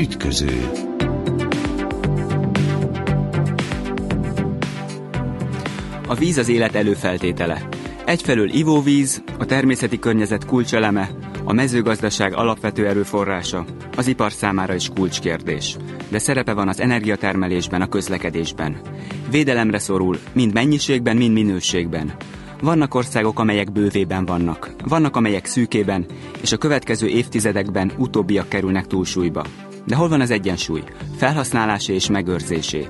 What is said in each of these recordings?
Ütköző A víz az élet előfeltétele. Egyfelől ivóvíz, a természeti környezet kulcseleme, a mezőgazdaság alapvető erőforrása, az ipar számára is kulcskérdés. De szerepe van az energiatermelésben, a közlekedésben. Védelemre szorul, mind mennyiségben, mind minőségben. Vannak országok, amelyek bővében vannak, vannak, amelyek szűkében, és a következő évtizedekben utóbbiak kerülnek túlsúlyba. De hol van az egyensúly? Felhasználásé és megőrzésé.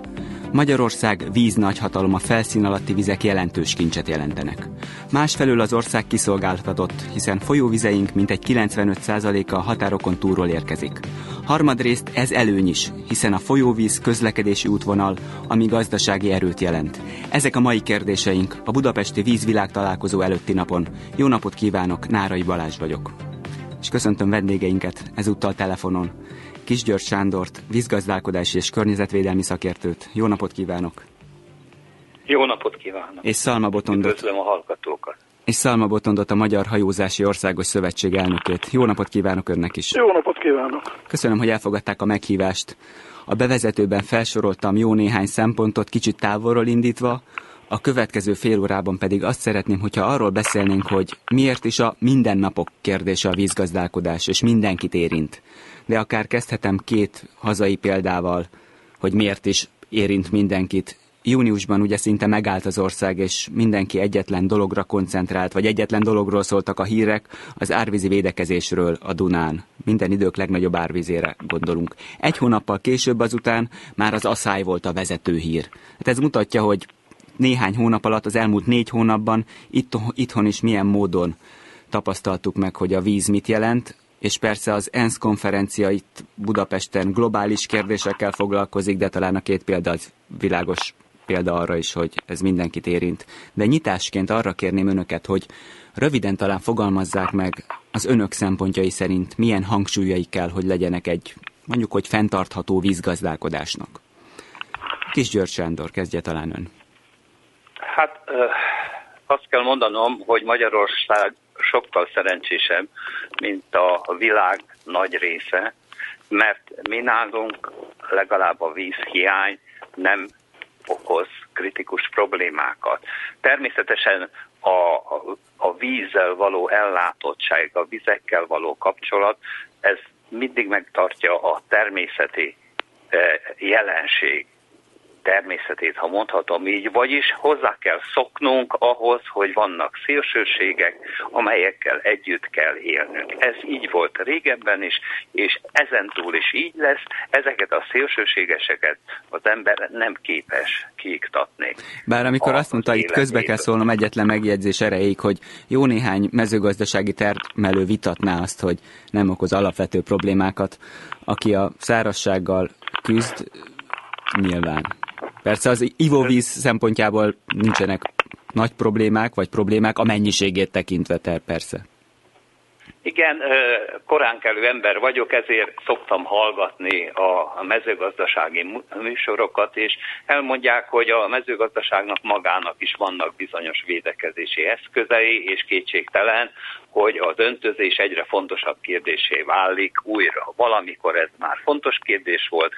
Magyarország víz nagyhatalom a felszín alatti vizek jelentős kincset jelentenek. Másfelől az ország kiszolgáltatott, hiszen folyóvizeink mintegy 95%-a a határokon túlról érkezik. Harmadrészt ez előny is, hiszen a folyóvíz közlekedési útvonal, ami gazdasági erőt jelent. Ezek a mai kérdéseink a Budapesti Vízvilág találkozó előtti napon. Jó napot kívánok, Nárai Balázs vagyok. És köszöntöm vendégeinket ezúttal telefonon. Kisgyörgy Sándort, vízgazdálkodási és környezetvédelmi szakértőt. Jó napot kívánok! Jó napot kívánok! És Szalma Botondot. Üdvözlöm a hallgatókat! És Szalma Botondot, a Magyar Hajózási Országos Szövetség elnökét. Jó napot kívánok önnek is! Jó napot kívánok! Köszönöm, hogy elfogadták a meghívást. A bevezetőben felsoroltam jó néhány szempontot, kicsit távolról indítva, a következő fél órában pedig azt szeretném, hogyha arról beszélnénk, hogy miért is a mindennapok kérdése a vízgazdálkodás, és mindenkit érint de akár kezdhetem két hazai példával, hogy miért is érint mindenkit. Júniusban ugye szinte megállt az ország, és mindenki egyetlen dologra koncentrált, vagy egyetlen dologról szóltak a hírek, az árvízi védekezésről a Dunán. Minden idők legnagyobb árvízére gondolunk. Egy hónappal később azután már az asszály volt a vezető hír. Hát ez mutatja, hogy néhány hónap alatt, az elmúlt négy hónapban itt, itthon is milyen módon tapasztaltuk meg, hogy a víz mit jelent, és persze az ENSZ konferencia itt Budapesten globális kérdésekkel foglalkozik, de talán a két példa az világos példa arra is, hogy ez mindenkit érint. De nyitásként arra kérném önöket, hogy röviden talán fogalmazzák meg az önök szempontjai szerint milyen hangsúlyai kell, hogy legyenek egy mondjuk, hogy fenntartható vízgazdálkodásnak. Kis György Sándor, kezdje talán ön. Hát azt kell mondanom, hogy Magyarország sokkal szerencsésebb, mint a világ nagy része, mert mi nálunk legalább a vízhiány nem okoz kritikus problémákat. Természetesen a, a, vízzel való ellátottság, a vizekkel való kapcsolat, ez mindig megtartja a természeti eh, jelenség természetét, ha mondhatom így, vagyis hozzá kell szoknunk ahhoz, hogy vannak szélsőségek, amelyekkel együtt kell élnünk. Ez így volt régebben is, és ezentúl is így lesz, ezeket a szélsőségeseket az ember nem képes kiiktatni. Bár amikor azt mondta, itt közbe kell szólnom egyetlen megjegyzés erejéig, hogy jó néhány mezőgazdasági termelő vitatná azt, hogy nem okoz alapvető problémákat, aki a szárassággal küzd, nyilván Persze az ivóvíz szempontjából nincsenek nagy problémák, vagy problémák a mennyiségét tekintve ter persze. Igen, koránkelő ember vagyok, ezért szoktam hallgatni a mezőgazdasági műsorokat, és elmondják, hogy a mezőgazdaságnak magának is vannak bizonyos védekezési eszközei, és kétségtelen, hogy a döntözés egyre fontosabb kérdésé válik újra. Valamikor ez már fontos kérdés volt,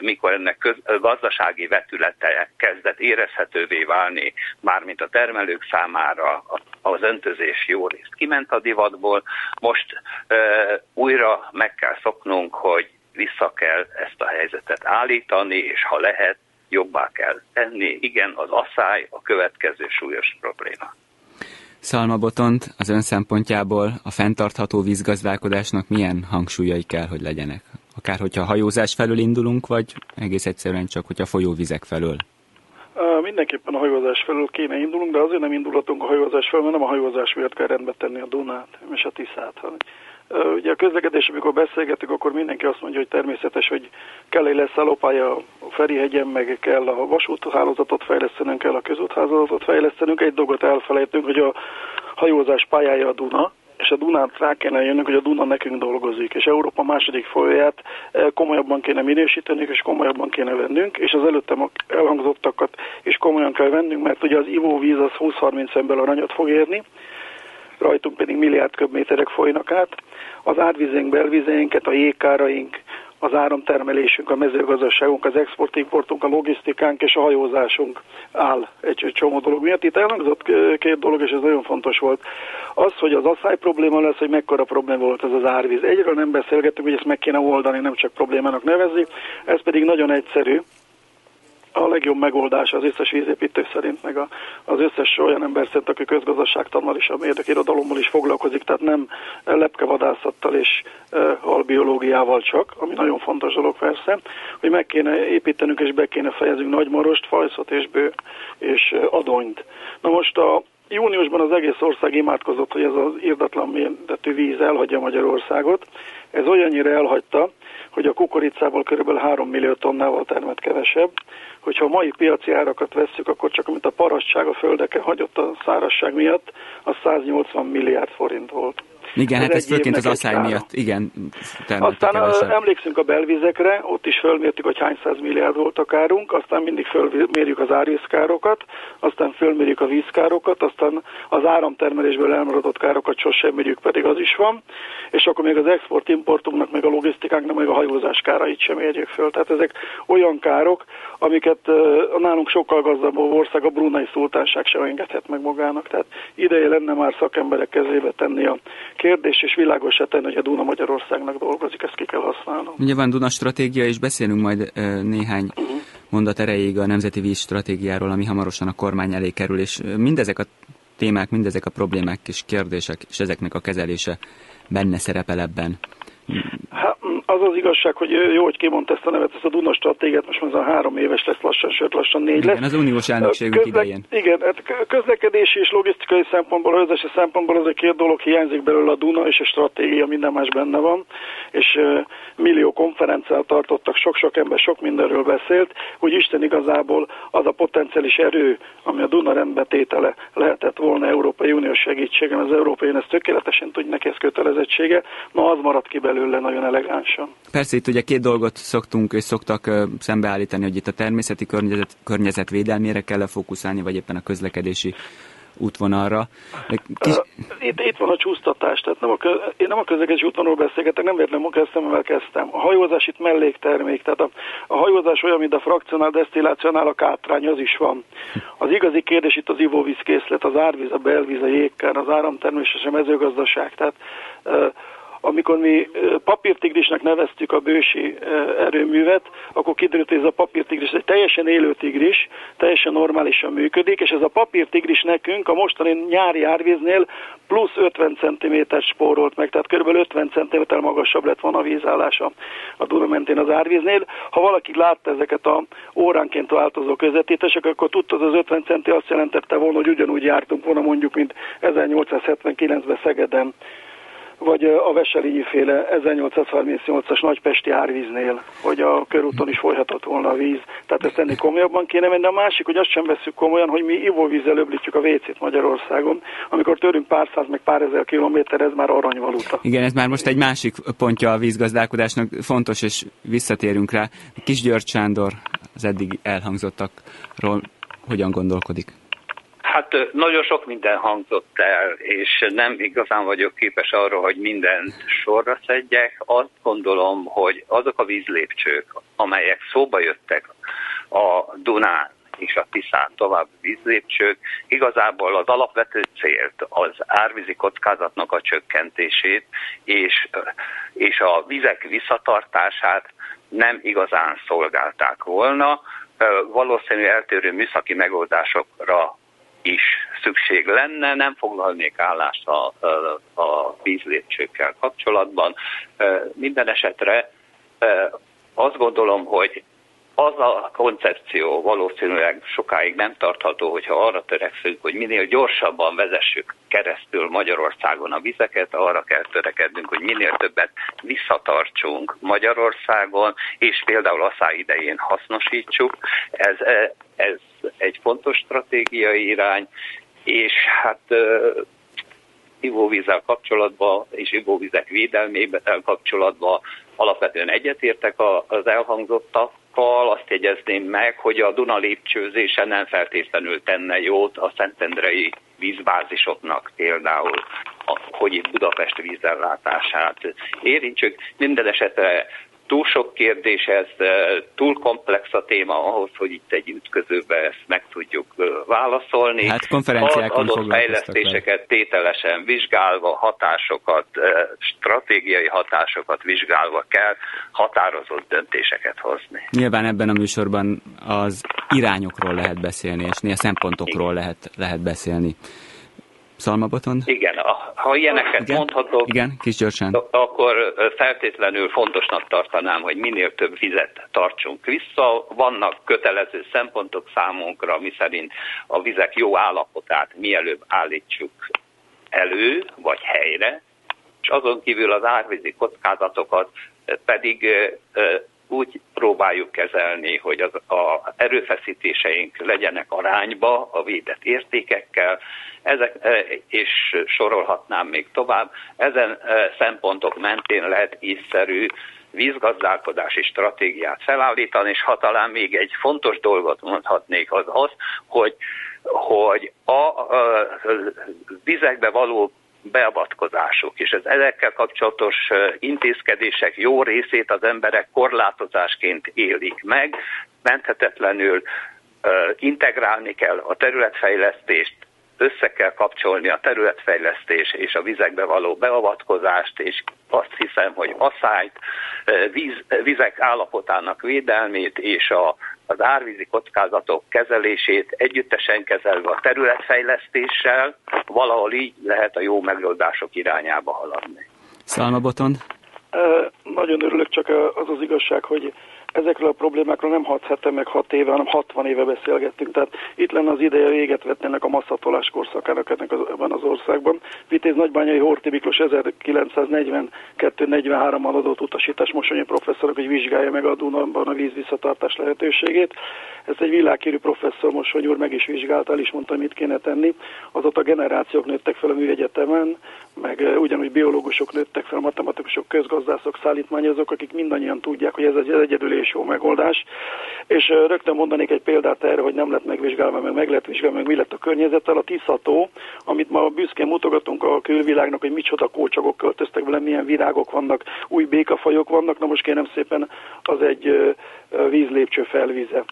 mikor ennek köz, gazdasági vetülete kezdett érezhetővé válni, mármint a termelők számára az öntözés jó részt kiment a divatból. Most újra meg kell szoknunk, hogy vissza kell ezt a helyzetet állítani, és ha lehet, jobbá kell tenni. Igen, az asszály a következő súlyos probléma. Szalma Botont az ön szempontjából a fenntartható vízgazdálkodásnak milyen hangsúlyai kell, hogy legyenek? Akár hogyha hajózás felől indulunk, vagy egész egyszerűen csak, hogyha folyóvizek felől? Mindenképpen a hajózás felől kéne indulunk, de azért nem indulhatunk a hajózás felől, mert nem a hajózás miatt kell rendbe tenni a Dunát és a Tiszát, hanem Ugye a közlekedés, amikor beszélgetünk, akkor mindenki azt mondja, hogy természetes, hogy kell egy leszállópálya a Ferihegyen, meg kell a vasúthálózatot fejlesztenünk, kell a közúthálózatot fejlesztenünk. Egy dolgot elfelejtünk, hogy a hajózás pályája a Duna, és a Dunát rá kellene jönnünk, hogy a Duna nekünk dolgozik, és Európa második folyóját komolyabban kéne minősítenünk, és komolyabban kéne vennünk, és az előttem elhangzottakat is komolyan kell vennünk, mert ugye az ivóvíz az 20-30 ember aranyat fog érni, rajtunk pedig milliárd köbméterek folynak át. Az árvizénk, belvizénket, a jégkáraink, az áramtermelésünk, a mezőgazdaságunk, az exportimportunk, a logisztikánk és a hajózásunk áll egy csomó dolog miatt. Itt elhangzott két dolog, és ez nagyon fontos volt. Az, hogy az asszály probléma lesz, hogy mekkora probléma volt ez az árvíz. Egyről nem beszélgettünk, hogy ezt meg kéne oldani, nem csak problémának nevezi. Ez pedig nagyon egyszerű a legjobb megoldás az összes vízépítő szerint, meg a, az összes olyan ember szerint, aki közgazdaságtannal és a irodalommal is foglalkozik, tehát nem lepkevadászattal és e, csak, ami nagyon fontos dolog persze, hogy meg kéne építenünk és be kéne fejezünk nagymarost, fajszot és bő és adonyt. Na most a júniusban az egész ország imádkozott, hogy ez az írdatlan méretű víz elhagyja Magyarországot. Ez olyannyira elhagyta, hogy a kukoricából kb. 3 millió tonnával termett kevesebb, hogyha a mai piaci árakat vesszük, akkor csak amit a parasztság a földeken hagyott a szárasság miatt, az 180 milliárd forint volt. Igen, ez hát ez főként az asszály miatt, igen. Aztán kevesebb. emlékszünk a belvizekre, ott is fölmértük, hogy hány száz milliárd volt a kárunk, aztán mindig fölmérjük az árvízkárokat, aztán fölmérjük a vízkárokat, aztán az áramtermelésből elmaradott károkat sosem mérjük, pedig az is van, és akkor még az export-importunknak, meg a logisztikánknak, meg a hajózás kárait sem érjük föl. Tehát ezek olyan károk, amiket uh, nálunk sokkal gazdagabb ország, a Brunei Szultánság sem engedhet meg magának. Tehát ideje lenne már szakemberek kezébe tenni a kérdés, és világosá tenni, hogy a Duna Magyarországnak dolgozik, ezt ki kell használnom. Ugye van Duna stratégia, és beszélünk majd néhány uh-huh. mondat erejéig a Nemzeti Víz stratégiáról, ami hamarosan a kormány elé kerül, és mindezek a témák, mindezek a problémák és kérdések, és ezeknek a kezelése benne szerepel ebben. Az az igazság, hogy jó, hogy kimondta ezt a nevet, ezt a Duna stratégiát, most már három éves lesz lassan, sőt lassan négy igen, lesz. az uniós elnökségünk Közle- idején. Igen, hát közlekedési és logisztikai szempontból, hajózási szempontból az a két dolog hiányzik belőle a Duna, és a stratégia minden más benne van, és uh, millió konferenciát tartottak, sok-sok ember sok mindenről beszélt, hogy Isten igazából az a potenciális erő, ami a Duna rendbetétele lehetett volna Európai Uniós segítségen, az Európai Unió ezt tökéletesen tudja, neki ez kötelezettsége, ma az maradt ki belőle nagyon elegánsan pontosan. Persze itt ugye két dolgot szoktunk és szoktak szembeállítani, hogy itt a természeti környezet, környezet védelmére kell fókuszálni, vagy éppen a közlekedési útvonalra. Kis... Itt, itt van a csúsztatás, tehát nem a köz, én nem a közlekedési útvonalról beszélgetek, nem véletlenül mert kezdtem. A hajózás itt melléktermék, tehát a, a hajózás olyan, mint a frakcionál desztillációnál a kátrány, az is van. Az igazi kérdés itt az ivóvízkészlet, az árvíz, a belvíz, a jégkár, az áramtermés és a mezőgazdaság. Tehát amikor mi papírtigrisnek neveztük a bősi erőművet, akkor kiderült, hogy ez a papírtigris egy teljesen élő tigris, teljesen normálisan működik, és ez a papírtigris nekünk a mostani nyári árvíznél plusz 50 cm spórolt meg, tehát kb. 50 cm magasabb lett volna a vízállása a Duna mentén az árvíznél. Ha valaki látta ezeket a óránként változó közvetítések, akkor tudta, hogy az 50 centi azt jelentette volna, hogy ugyanúgy jártunk volna mondjuk, mint 1879-ben Szegeden vagy a Veselényi féle 1838-as nagypesti árvíznél, hogy a körúton is folyhatott volna a víz. Tehát ezt ennél komolyabban kéne menni. A másik, hogy azt sem veszük komolyan, hogy mi ivóvízzel öblítjük a vécét Magyarországon. Amikor törünk pár száz, meg pár ezer kilométer, ez már aranyvaluta. Igen, ez már most egy másik pontja a vízgazdálkodásnak. Fontos, és visszatérünk rá. Kis György Sándor az eddig elhangzottakról hogyan gondolkodik? Hát nagyon sok minden hangzott el, és nem igazán vagyok képes arra, hogy mindent sorra szedjek. Azt gondolom, hogy azok a vízlépcsők, amelyek szóba jöttek a Dunán és a Tiszán tovább vízlépcsők, igazából az alapvető célt, az árvízi kockázatnak a csökkentését és, és a vizek visszatartását nem igazán szolgálták volna. Valószínű eltérő műszaki megoldásokra is szükség lenne, nem foglalnék állást a, a, a vízlépcsőkkel kapcsolatban. Minden esetre azt gondolom, hogy az a koncepció valószínűleg sokáig nem tartható, hogyha arra törekszünk, hogy minél gyorsabban vezessük keresztül Magyarországon a vizeket, arra kell törekednünk, hogy minél többet visszatartsunk Magyarországon, és például asszály idején hasznosítsuk. Ez, ez egy fontos stratégiai irány, és hát ivóvízzel kapcsolatban és ivóvizek védelmével kapcsolatban alapvetően egyetértek az elhangzottakkal. Azt jegyezném meg, hogy a Duna lépcsőzése nem feltétlenül tenne jót a szentendrei vízbázisoknak például. hogy Budapest vízellátását érintsük. Minden esetre túl sok kérdés, ez túl komplex a téma ahhoz, hogy itt egy ütközőbe ezt meg tudjuk válaszolni. Hát konferenciákon Az adott fejlesztéseket tételesen vizsgálva, hatásokat, stratégiai hatásokat vizsgálva kell határozott döntéseket hozni. Nyilván ebben a műsorban az irányokról lehet beszélni, és néha szempontokról lehet, lehet beszélni. Szalmaboton? Igen, ha ilyeneket igen, mondhatok, igen, kis gyorsan. akkor feltétlenül fontosnak tartanám, hogy minél több vizet tartsunk vissza. Vannak kötelező szempontok számunkra, miszerint a vizek jó állapotát mielőbb állítsuk elő, vagy helyre, és azon kívül az árvízi kockázatokat pedig úgy próbáljuk kezelni, hogy az a erőfeszítéseink legyenek arányba a védett értékekkel, ezek, e, és sorolhatnám még tovább. Ezen e, szempontok mentén lehet ízszerű vízgazdálkodási stratégiát felállítani, és ha talán még egy fontos dolgot mondhatnék, az az, hogy, hogy a, a vizekbe való beavatkozások, és az ezekkel kapcsolatos intézkedések jó részét az emberek korlátozásként élik meg, menthetetlenül integrálni kell a területfejlesztést, össze kell kapcsolni a területfejlesztés és a vizekbe való beavatkozást, és azt hiszem, hogy asszályt, víz, vizek állapotának védelmét és a, az árvízi kockázatok kezelését együttesen kezelve a területfejlesztéssel, valahol így lehet a jó megoldások irányába haladni. Szalmaboton? Nagyon örülök, csak az az igazság, hogy ezekről a problémákról nem 6 hete, meg 6 éve, hanem 60 éve beszélgettünk. Tehát itt lenne az ideje véget vetni ennek a masszatolás korszakának ennek az, ebben az országban. Vitéz Nagybányai Horti Miklós 1942-43-mal adott utasítás Mosonyi professzorok, hogy vizsgálja meg a Dunában a vízvisszatartás lehetőségét. Ezt egy világhírű professzor Mosony úr meg is vizsgálta, el is mondta, mit kéne tenni. Azóta generációk nőttek fel a műegyetemen, meg ugyanúgy biológusok nőttek fel, matematikusok, közgazdászok, szállítmányozók, akik mindannyian tudják, hogy ez egy egyedül és jó megoldás. És rögtön mondanék egy példát erre, hogy nem lett megvizsgálva, meg meg lett vizsgálva, meg mi lett a környezettel. A Tiszató, amit ma büszkén mutogatunk a külvilágnak, hogy micsoda kócsagok költöztek vele, milyen virágok vannak, új békafajok vannak, na most kérem szépen az egy vízlépcső felvíze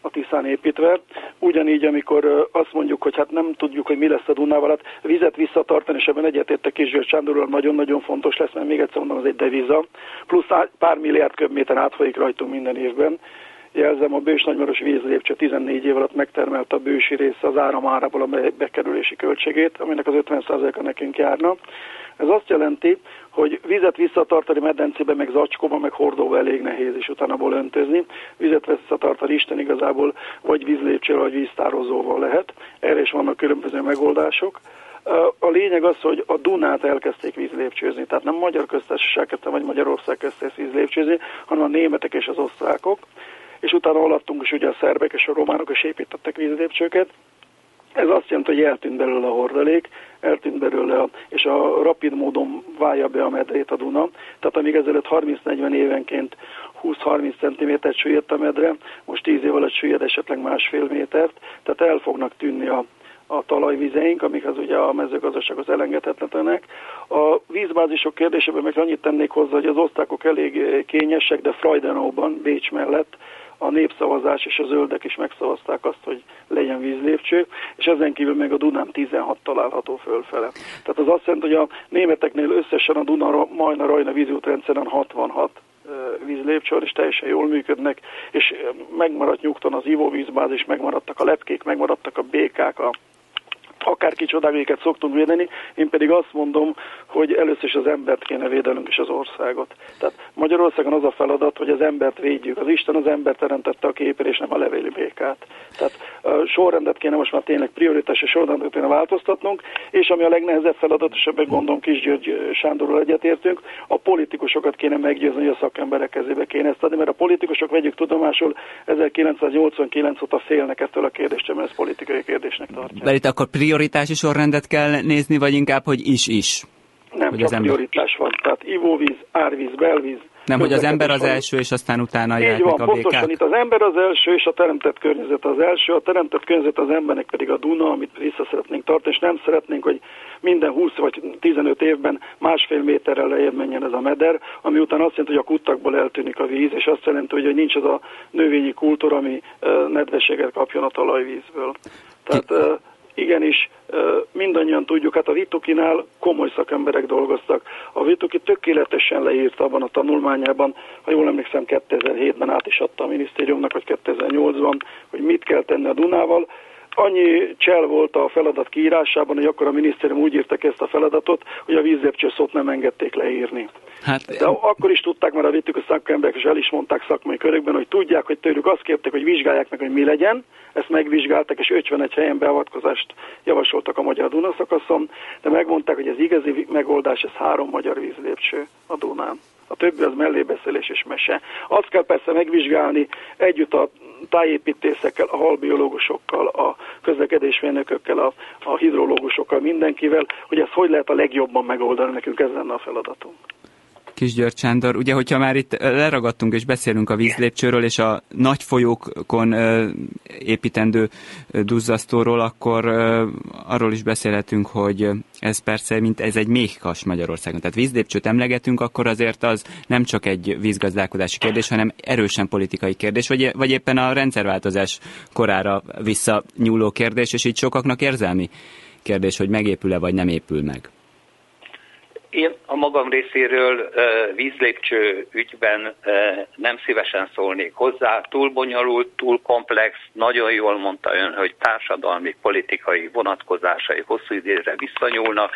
a Tiszán építve. Ugyanígy, amikor azt mondjuk, hogy hát nem tudjuk, hogy mi lesz a Dunával, hát vizet visszatartani, és ebben egyetértek Kis Sándorról nagyon-nagyon fontos lesz, mert még egyszer mondom, az egy deviza. Plusz pár milliárd köbméter átfolyik rajtunk minden évben. Jelzem, a Bős Nagymaros vízlépcső 14 év alatt megtermelte a bősi része az áramárából a bekerülési költségét, aminek az 50%-a nekünk járna. Ez azt jelenti, hogy vizet visszatartani medencébe, meg zacskóba, meg hordóba elég nehéz, és utána abból öntözni. Vizet visszatartani Isten igazából vagy vízlépcsővel, vagy víztározóval lehet. Erre is vannak különböző megoldások. A lényeg az, hogy a Dunát elkezdték vízlépcsőzni, tehát nem Magyar Köztársaság vagy Magyarország ezt vízlépcsőzni, hanem a németek és az osztrákok, és utána alattunk is ugye a szerbek és a románok is építettek vízlépcsőket, ez azt jelenti, hogy eltűnt belőle a hordalék, eltűnt belőle, és a rapid módon válja be a medrét a Duna. Tehát amíg ezelőtt 30-40 évenként 20-30 cm süllyedt a medre, most 10 év alatt süllyed esetleg másfél métert, tehát el fognak tűnni a, a talajvizeink, amik az ugye a mezőgazdasághoz elengedhetetlenek. A vízbázisok kérdésében meg annyit tennék hozzá, hogy az osztákok elég kényesek, de Freudenauban, Bécs mellett a népszavazás és a zöldek is megszavazták azt, hogy legyen vízlépcső, és ezen kívül még a Dunán 16 található fölfele. Tehát az azt jelenti, hogy a németeknél összesen a Duna Majna Rajna vízútrendszeren 66 vízlépcső, és teljesen jól működnek, és megmaradt nyugton az ivóvízbázis, megmaradtak a lepkék, megmaradtak a békák, a akárki csodágéket szoktunk védeni, én pedig azt mondom, hogy először is az embert kéne védenünk és az országot. Tehát Magyarországon az a feladat, hogy az embert védjük. Az Isten az embert teremtette a képére, és nem a levéli békát. Tehát sorrendet kéne most már tényleg prioritás és sorrendet kéne változtatnunk, és ami a legnehezebb feladat, és ebben gondolom Kis György Sándorral egyetértünk, a politikusokat kéne meggyőzni, hogy a szakemberek kezébe kéne ezt adni, mert a politikusok vegyük tudomásul 1989 óta félnek ettől a kérdést, mert ezt politikai kérdésnek tartják. Mert itt akkor prioritási sorrendet kell nézni, vagy inkább, hogy is-is? Nem, hogy csak prioritás van. Tehát ivóvíz, árvíz, belvíz. Nem, hogy az ember az első, és aztán utána Így van, a pontosan itt az ember az első, és a teremtett környezet az első. A teremtett környezet az embernek pedig a Duna, amit vissza szeretnénk tartani, és nem szeretnénk, hogy minden 20 vagy 15 évben másfél méterrel lejjebb menjen ez a meder, ami után azt jelenti, hogy a kuttakból eltűnik a víz, és azt jelenti, hogy nincs az a növényi kultúra, ami nedvességet kapjon a talajvízből. Tehát igenis mindannyian tudjuk, hát a Vitukinál komoly szakemberek dolgoztak. A Vituki tökéletesen leírta abban a tanulmányában, ha jól emlékszem 2007-ben át is adta a minisztériumnak, vagy 2008-ban, hogy mit kell tenni a Dunával. Annyi csel volt a feladat kiírásában, hogy akkor a minisztérium úgy írtak ezt a feladatot, hogy a vízlépcső szót nem engedték leírni. Hát, De akkor is tudták, mert a vittük a szakemberek, és el is mondták szakmai körökben, hogy tudják, hogy tőlük azt kérték, hogy vizsgálják meg, hogy mi legyen, ezt megvizsgáltak, és 51 helyen beavatkozást javasoltak a Magyar Duna szakaszon, de megmondták, hogy ez igazi megoldás, ez három magyar vízlépcső a Dunán. A többi az mellébeszélés és mese. Azt kell persze megvizsgálni együtt a tájépítészekkel, a halbiológusokkal, a közlekedésmérnökökkel, a, a hidrológusokkal, mindenkivel, hogy ezt hogy lehet a legjobban megoldani, nekünk ez lenne a feladatunk. Kis György Sándor, ugye, hogyha már itt leragadtunk és beszélünk a vízlépcsőről és a nagy folyókon építendő duzzasztóról, akkor arról is beszélhetünk, hogy ez persze, mint ez egy méhkas Magyarországon. Tehát vízlépcsőt emlegetünk, akkor azért az nem csak egy vízgazdálkodási kérdés, hanem erősen politikai kérdés, vagy, vagy éppen a rendszerváltozás korára visszanyúló kérdés, és így sokaknak érzelmi kérdés, hogy megépül-e vagy nem épül meg. Én a magam részéről vízlépcső ügyben nem szívesen szólnék hozzá. Túl bonyolult, túl komplex, nagyon jól mondta ön, hogy társadalmi, politikai vonatkozásai hosszú időre visszanyúlnak.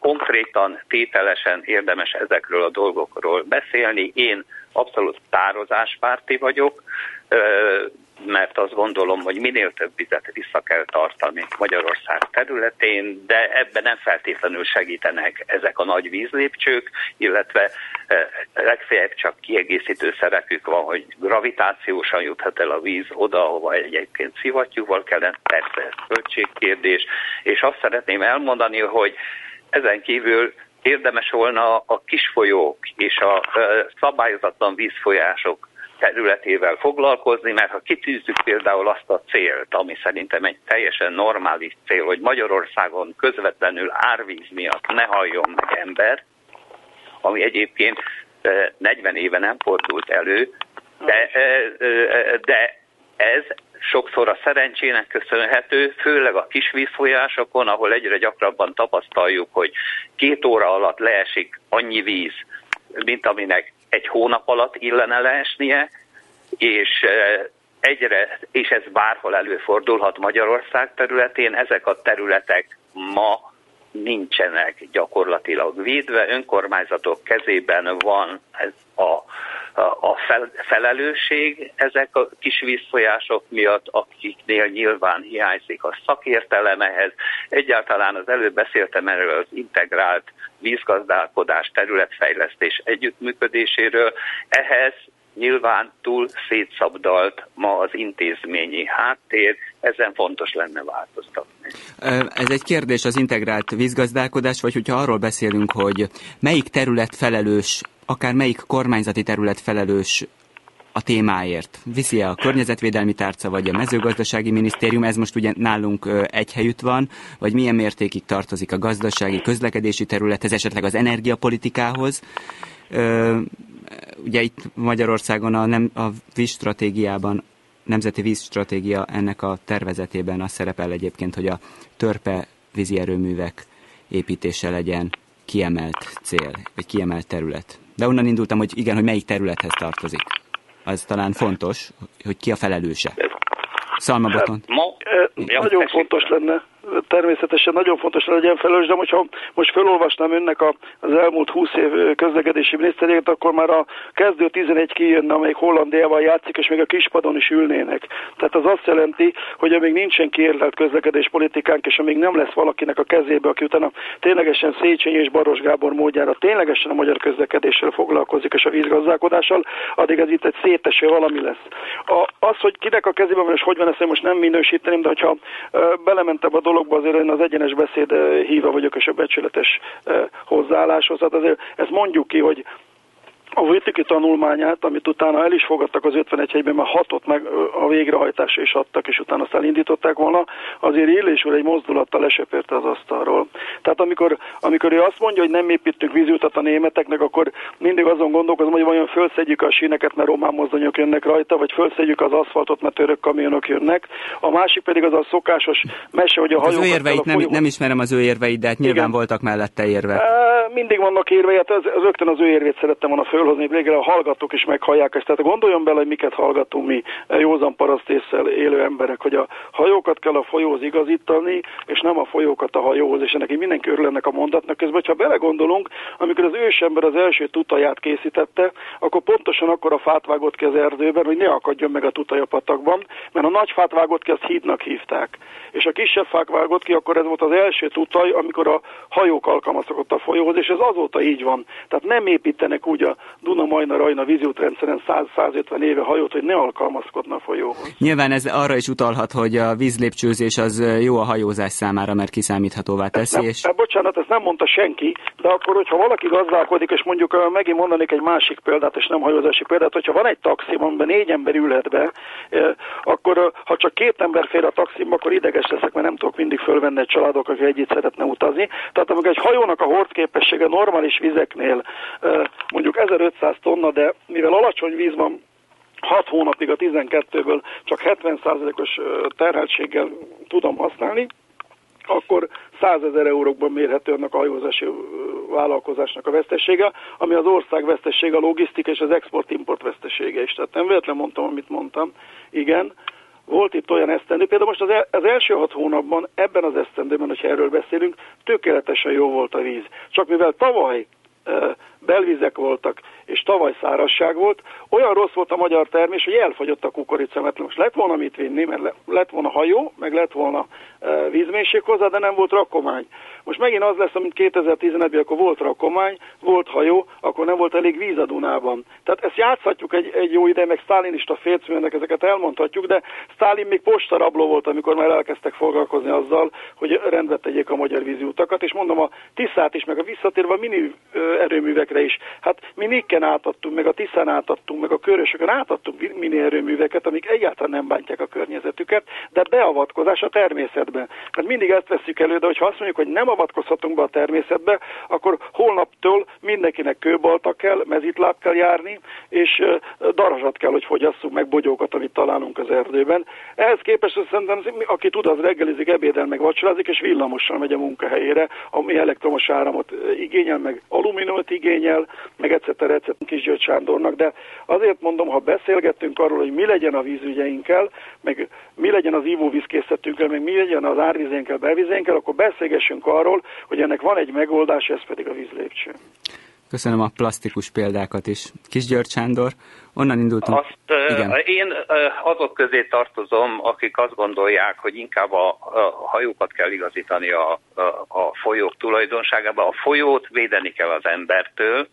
Konkrétan, tételesen érdemes ezekről a dolgokról beszélni. Én abszolút tározáspárti vagyok mert azt gondolom, hogy minél több vizet vissza kell tartani Magyarország területén, de ebben nem feltétlenül segítenek ezek a nagy vízlépcsők, illetve eh, legfeljebb csak kiegészítő szerepük van, hogy gravitációsan juthat el a víz oda, ahova egyébként szivattyúval kellene, persze ez költségkérdés, és azt szeretném elmondani, hogy ezen kívül érdemes volna a kisfolyók és a eh, szabályozatlan vízfolyások területével foglalkozni, mert ha kitűzzük például azt a célt, ami szerintem egy teljesen normális cél, hogy Magyarországon közvetlenül árvíz miatt ne halljon meg ember, ami egyébként 40 eh, éve nem fordult elő, de, eh, eh, de ez sokszor a szerencsének köszönhető, főleg a kisvízfolyásokon, ahol egyre gyakrabban tapasztaljuk, hogy két óra alatt leesik annyi víz, mint aminek egy hónap alatt illene leesnie, és egyre, és ez bárhol előfordulhat Magyarország területén, ezek a területek ma nincsenek gyakorlatilag védve, önkormányzatok kezében van ez a, a fel, felelősség ezek a kis vízfolyások miatt, akiknél nyilván hiányzik a szakértelem ehhez. Egyáltalán az előbb beszéltem erről az integrált vízgazdálkodás, területfejlesztés együttműködéséről. Ehhez nyilván túl szétszabdalt ma az intézményi háttér, ezen fontos lenne változtatni. Ez egy kérdés az integrált vízgazdálkodás, vagy hogyha arról beszélünk, hogy melyik terület felelős, akár melyik kormányzati terület felelős a témáért? Viszi-e a környezetvédelmi tárca, vagy a mezőgazdasági minisztérium? Ez most ugye nálunk egy helyütt van, vagy milyen mértékig tartozik a gazdasági, közlekedési területhez, esetleg az energiapolitikához? Ugye itt Magyarországon a, nem, a vízstratégiában, nemzeti vízstratégia ennek a tervezetében az szerepel egyébként, hogy a törpe vízi erőművek építése legyen kiemelt cél, vagy kiemelt terület. De onnan indultam, hogy igen, hogy melyik területhez tartozik az talán fontos, hogy ki a felelőse. Szalma Botont. Ma, ja, nagyon fontos lenne, természetesen nagyon fontos legyen felelős, de hogyha most felolvasnám önnek a, az elmúlt 20 év közlekedési miniszterét, akkor már a kezdő 11 kijönne, amelyik Hollandiával játszik, és még a kispadon is ülnének. Tehát az azt jelenti, hogy amíg nincsen kiérlelt közlekedéspolitikánk, és amíg nem lesz valakinek a kezébe, aki utána ténylegesen Széchenyi és Baros Gábor módjára ténylegesen a magyar közlekedéssel foglalkozik, és a vízgazdálkodással, addig ez itt egy széteső valami lesz. A, az, hogy kinek a kezében van, és hogy van, ezt én most nem minősíteném, de hogyha belementem a dologba azért én az egyenes beszéd híva vagyok, és a becsületes hozzáálláshoz. Hát azért ezt mondjuk ki, hogy a Vitiki tanulmányát, amit utána el is fogadtak az 51 helyben, mert hatot meg a végrehajtásra is adtak, és utána azt elindították volna, azért úr egy mozdulattal lesöpörte az asztalról. Tehát amikor, amikor ő azt mondja, hogy nem építünk vízútat a németeknek, akkor mindig azon gondolkozom, hogy vajon fölszedjük a síneket, mert román mozdonyok jönnek rajta, vagy fölszedjük az aszfaltot, mert török kamionok jönnek. A másik pedig az a szokásos mese, hogy a hajókat... Az ő érveit nem, nem ismerem az ő érveit, de hát nyilván Igen. voltak mellette érvek. E, mindig vannak érvei, hát az, az rögtön az ő érvét szerettem volna fölhozni, végre a hallgatók is meghallják ezt. Tehát gondoljon bele, hogy miket hallgatunk mi józan parasztészsel élő emberek, hogy a hajókat kell a folyóhoz igazítani, és nem a folyókat a hajóhoz, és ennek mindenki örül ennek a mondatnak. Közben, ha belegondolunk, amikor az ősember az első tutaját készítette, akkor pontosan akkor a fát vágott ki az erdőben, hogy ne akadjon meg a tutaj a patakban, mert a nagy fát vágott ki, azt hídnak hívták. És a kisebb fák vágott ki, akkor ez volt az első tutaj, amikor a hajók alkalmazkodott a folyóhoz, és ez azóta így van. Tehát nem építenek úgy a Duna Majna Rajna vízútrendszeren 100-150 éve hajót, hogy ne alkalmazkodna a folyóhoz. Nyilván ez arra is utalhat, hogy a vízlépcsőzés az jó a hajózás számára, mert kiszámíthatóvá teszi. Nem, és... nem, bocsánat, ezt nem mondta senki, de akkor, hogyha valaki gazdálkodik, és mondjuk megint mondanék egy másik példát, és nem hajózási példát, hogyha van egy taxi, amiben négy ember ülhet be, akkor ha csak két ember fér a taximba, akkor ideges leszek, mert nem tudok mindig fölvenni egy családok, aki együtt szeretne utazni. Tehát amikor egy hajónak a hordképessége normális vizeknél mondjuk 1500 tonna, de mivel alacsony víz van, 6 hónapig a 12-ből csak 70%-os terheltséggel tudom használni, akkor 100 ezer eurókban mérhető annak a hajózási vállalkozásnak a vesztesége, ami az ország vesztesége, a logisztika és az export-import vesztesége is. Tehát nem véletlenül mondtam, amit mondtam. Igen, volt itt olyan esztendő, például most az, el, az első hat hónapban, ebben az esztendőben, hogyha erről beszélünk, tökéletesen jó volt a víz. Csak mivel tavaly belvizek voltak, és tavaly szárasság volt, olyan rossz volt a magyar termés, hogy elfogyott a kukorica, mert most lett volna mit vinni, mert lett volna hajó, meg lett volna vízmélység hozzá, de nem volt rakomány. Most megint az lesz, mint 2011-ben, akkor volt rakomány, volt hajó, akkor nem volt elég víz a Dunában. Tehát ezt játszhatjuk egy, egy jó ide, meg sztálinista fércműnek ezeket elmondhatjuk, de Sztálin még postarabló volt, amikor már elkezdtek foglalkozni azzal, hogy rendbe tegyék a magyar vízi utakat, és mondom a Tiszát is, meg a visszatérve a mini erőművekre is. Hát mi Nikken átadtunk, meg a Tiszán átadtunk, meg a Körösökön átadtunk mini erőműveket, amik egyáltalán nem bántják a környezetüket, de beavatkozás a természetben. Mert mindig ezt veszük elő, de hogyha azt mondjuk, hogy nem avatkozhatunk be a természetbe, akkor holnaptól mindenkinek kőbalta kell, mezitláb kell járni, és darazsat kell, hogy fogyasszunk meg bogyókat, amit találunk az erdőben. Ehhez képest szerintem, aki tud, az reggelizik, ebédel, meg vacsorázik, és villamossal megy a munkahelyére, ami elektromos áramot igényel, meg alumíniumot igényel, meg etc. etc. Kis György Sándornak, de azért mondom, ha beszélgettünk arról, hogy mi legyen a vízügyeinkkel, meg mi legyen az ivóvízkészletünkkel, meg mi legyen az árvizénkkel, belvizénkkel, akkor beszélgessünk arról, hogy ennek van egy megoldás, ez pedig a vízlépcső. Köszönöm a plastikus példákat is. Kis György Sándor, onnan indultunk. Azt, Igen. Én azok közé tartozom, akik azt gondolják, hogy inkább a, a hajókat kell igazítani a, a, a folyók tulajdonságába. A folyót védeni kell az embertől,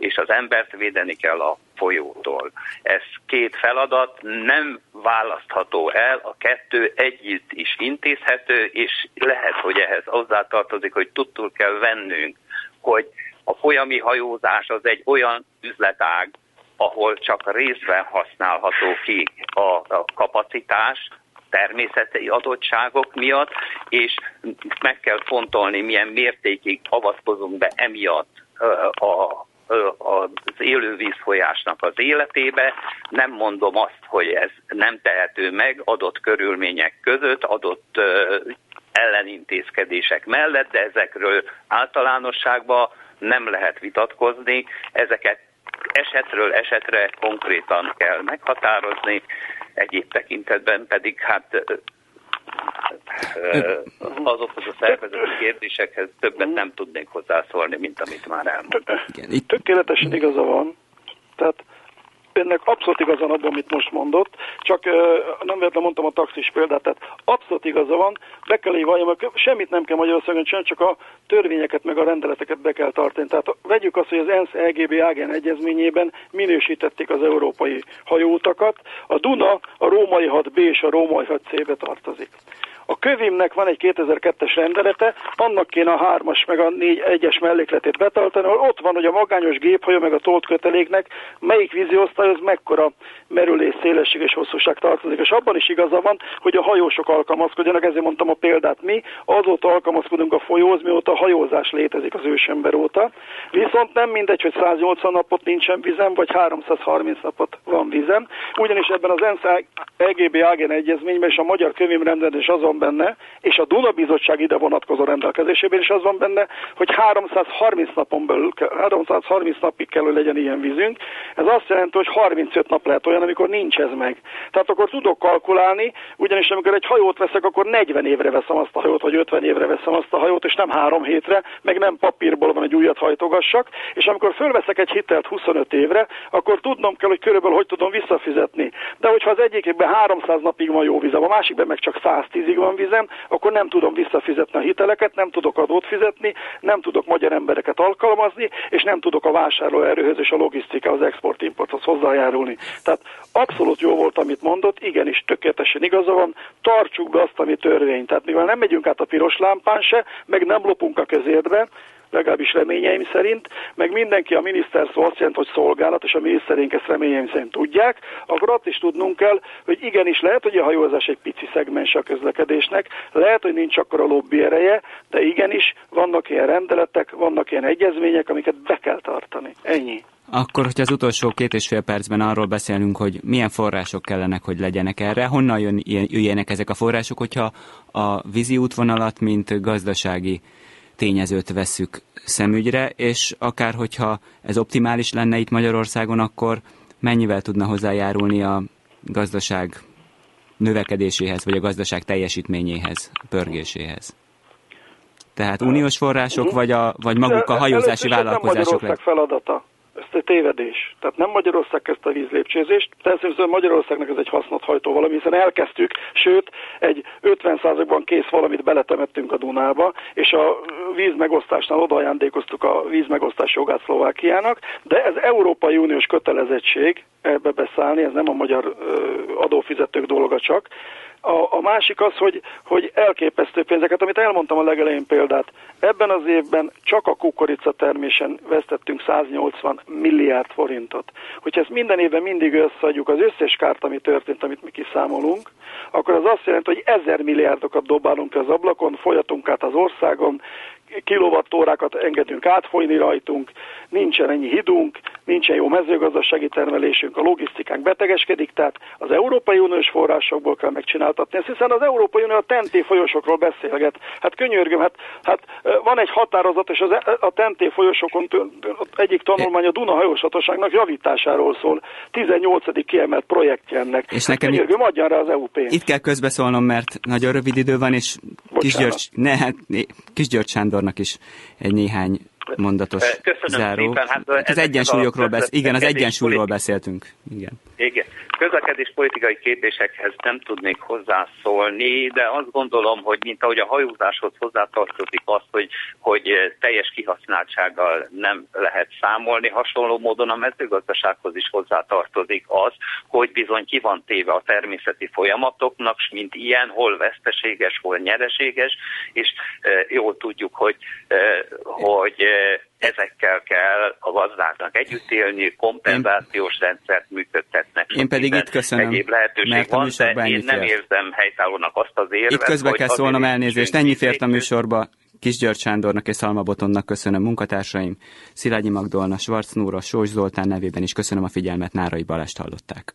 és az embert védeni kell a folyótól. Ez két feladat nem választható el, a kettő együtt is intézhető, és lehet, hogy ehhez hozzátartozik, hogy tudtul kell vennünk, hogy a folyami hajózás az egy olyan üzletág, ahol csak részben használható ki a, a kapacitás, természeti adottságok miatt, és meg kell fontolni, milyen mértékig avatkozunk be emiatt a az élővízfolyásnak az életébe. Nem mondom azt, hogy ez nem tehető meg adott körülmények között, adott ellenintézkedések mellett, de ezekről általánosságban nem lehet vitatkozni, ezeket esetről esetre konkrétan kell meghatározni, egyéb tekintetben pedig hát azokhoz a szervezeti kérdésekhez többet nem tudnék hozzászólni, mint amit már elmondtam. Tökéletesen igaza van. Tehát önnek abszolút igaza van abban, amit most mondott, csak uh, nem véletlenül mondtam a taxis példát, tehát abszolút igaza van, be kell így valljam, semmit nem kell Magyarországon csinálni, csak a törvényeket meg a rendeleteket be kell tartani. Tehát vegyük azt, hogy az ENSZ EGB ágen egyezményében minősítették az európai hajóutakat, a Duna a római 6B és a római 6C-be tartozik. A kövimnek van egy 2002-es rendelete, annak kéne a hármas meg a négy egyes mellékletét betartani, ahol ott van, hogy a magányos géphajó meg a tolt köteléknek melyik vízi osztályhoz mekkora merülés, szélesség és hosszúság tartozik. És abban is igaza van, hogy a hajósok alkalmazkodjanak, ezért mondtam a példát mi, azóta alkalmazkodunk a folyóhoz, mióta a hajózás létezik az ősember óta. Viszont nem mindegy, hogy 180 napot nincsen vizem, vagy 330 napot van vizem, ugyanis ebben az ENSZ EGB AGN egyezményben és a Magyar Könyvrendelés az van benne, és a Duna Bizottság ide vonatkozó rendelkezésében is az van benne, hogy 330 napon belül, 330 napig kell, hogy legyen ilyen vízünk. Ez azt jelenti, hogy 35 nap lehet olyan, amikor nincs ez meg. Tehát akkor tudok kalkulálni, ugyanis amikor egy hajót veszek, akkor 40 évre veszem azt a hajót, vagy 50 évre veszem azt a hajót, és nem három hétre, meg nem papírból van, egy újat hajtogassak, és amikor fölveszek egy hitelt 25 évre, akkor tudnom kell, hogy körülbelül hogy tudom visszafizetni. De hogyha az egyikben 300 napig van jó vizem, a másikben meg csak 110-ig van vizem, akkor nem tudom visszafizetni a hiteleket, nem tudok adót fizetni, nem tudok magyar embereket alkalmazni, és nem tudok a vásárlóerőhöz és a logisztikához, export-importhoz hozzájárulni. Tehát abszolút jó volt, amit mondott, igenis tökéletesen igaza van, tartsuk be azt, ami törvény. Tehát mivel nem megyünk át a piros lámpán se, meg nem lopunk a kezédbe, legalábbis reményeim szerint, meg mindenki a miniszter szó azt jelenti, hogy szolgálat, és a miniszterénk ezt reményeim szerint tudják, akkor azt is tudnunk kell, hogy igenis lehet, hogy a hajózás egy pici szegmens a közlekedésnek, lehet, hogy nincs akkor a lobby ereje, de igenis vannak ilyen rendeletek, vannak ilyen egyezmények, amiket be kell tartani. Ennyi. Akkor, hogyha az utolsó két és fél percben arról beszélünk, hogy milyen források kellenek, hogy legyenek erre, honnan jön, jöjjenek ezek a források, hogyha a vízi útvonalat, mint gazdasági tényezőt veszük szemügyre, és akár hogyha ez optimális lenne itt Magyarországon, akkor mennyivel tudna hozzájárulni a gazdaság növekedéséhez, vagy a gazdaság teljesítményéhez, pörgéséhez? Tehát uniós források, vagy, a, vagy maguk a hajózási vállalkozások? Ez feladata ez tévedés. Tehát nem Magyarország kezdte a vízlépcsőzést, természetesen Magyarországnak ez egy hasznot hajtó valami, hiszen elkezdtük, sőt, egy 50%-ban kész valamit beletemettünk a Dunába, és a vízmegosztásnál oda ajándékoztuk a vízmegosztás jogát Szlovákiának, de ez Európai Uniós kötelezettség ebbe beszállni, ez nem a magyar adófizetők dolga csak, a, a másik az, hogy, hogy elképesztő pénzeket, amit elmondtam a legelején példát. Ebben az évben csak a kukorica termésen vesztettünk 180 milliárd forintot. Hogyha ezt minden évben mindig összeadjuk az összes kárt, ami történt, amit mi kiszámolunk, akkor az azt jelenti, hogy ezer milliárdokat dobálunk az ablakon, folyatunk át az országon, kilovattórákat engedünk átfolyni rajtunk, nincsen ennyi hidunk, nincsen jó mezőgazdasági termelésünk, a logisztikánk betegeskedik, tehát az Európai Uniós forrásokból kell megcsináltatni ezt, hiszen az Európai Unió a TNT folyosokról beszélget. Hát könyörgöm, hát, hát van egy határozat, és az, e, a TNT folyosokon egyik tanulmány a Duna hajóshatóságnak javításáról szól. 18. kiemelt projektje ennek. És hát nekem könyörgöm, adjan rá az EU pénzt. Itt kell közbeszólnom, mert nagyon rövid idő van, és Kis György, ne, hát, Kis György Sándornak is egy néhány mondatos Köszönöm záró. Szépen, hát, az egyensúlyokról besz... Igen, az egyensúlyról beszéltünk. Igen. Igen. Közlekedés politikai kérdésekhez nem tudnék hozzászólni, de azt gondolom, hogy mint ahogy a hajózáshoz hozzátartozik az, hogy, hogy teljes kihasználtsággal nem lehet számolni, hasonló módon a mezőgazdasághoz is hozzátartozik az, hogy bizony ki van téve a természeti folyamatoknak, mint ilyen, hol veszteséges, hol nyereséges, és jól tudjuk, hogy, hogy ezekkel kell a gazdáknak együtt élni, kompenzációs rendszert működtetnek. Én pedig itt köszönöm, egyéb lehetőség mert a van, de én nem érzem helytállónak azt az érvet, Itt közbe kell szólnom elnézést, ennyi fért a műsorba. Kis György Sándornak és Szalma Botonnak köszönöm munkatársaim, Szilágyi Magdolna, Schwarz Nóra, Sós Zoltán nevében is köszönöm a figyelmet, Nárai Balást hallották.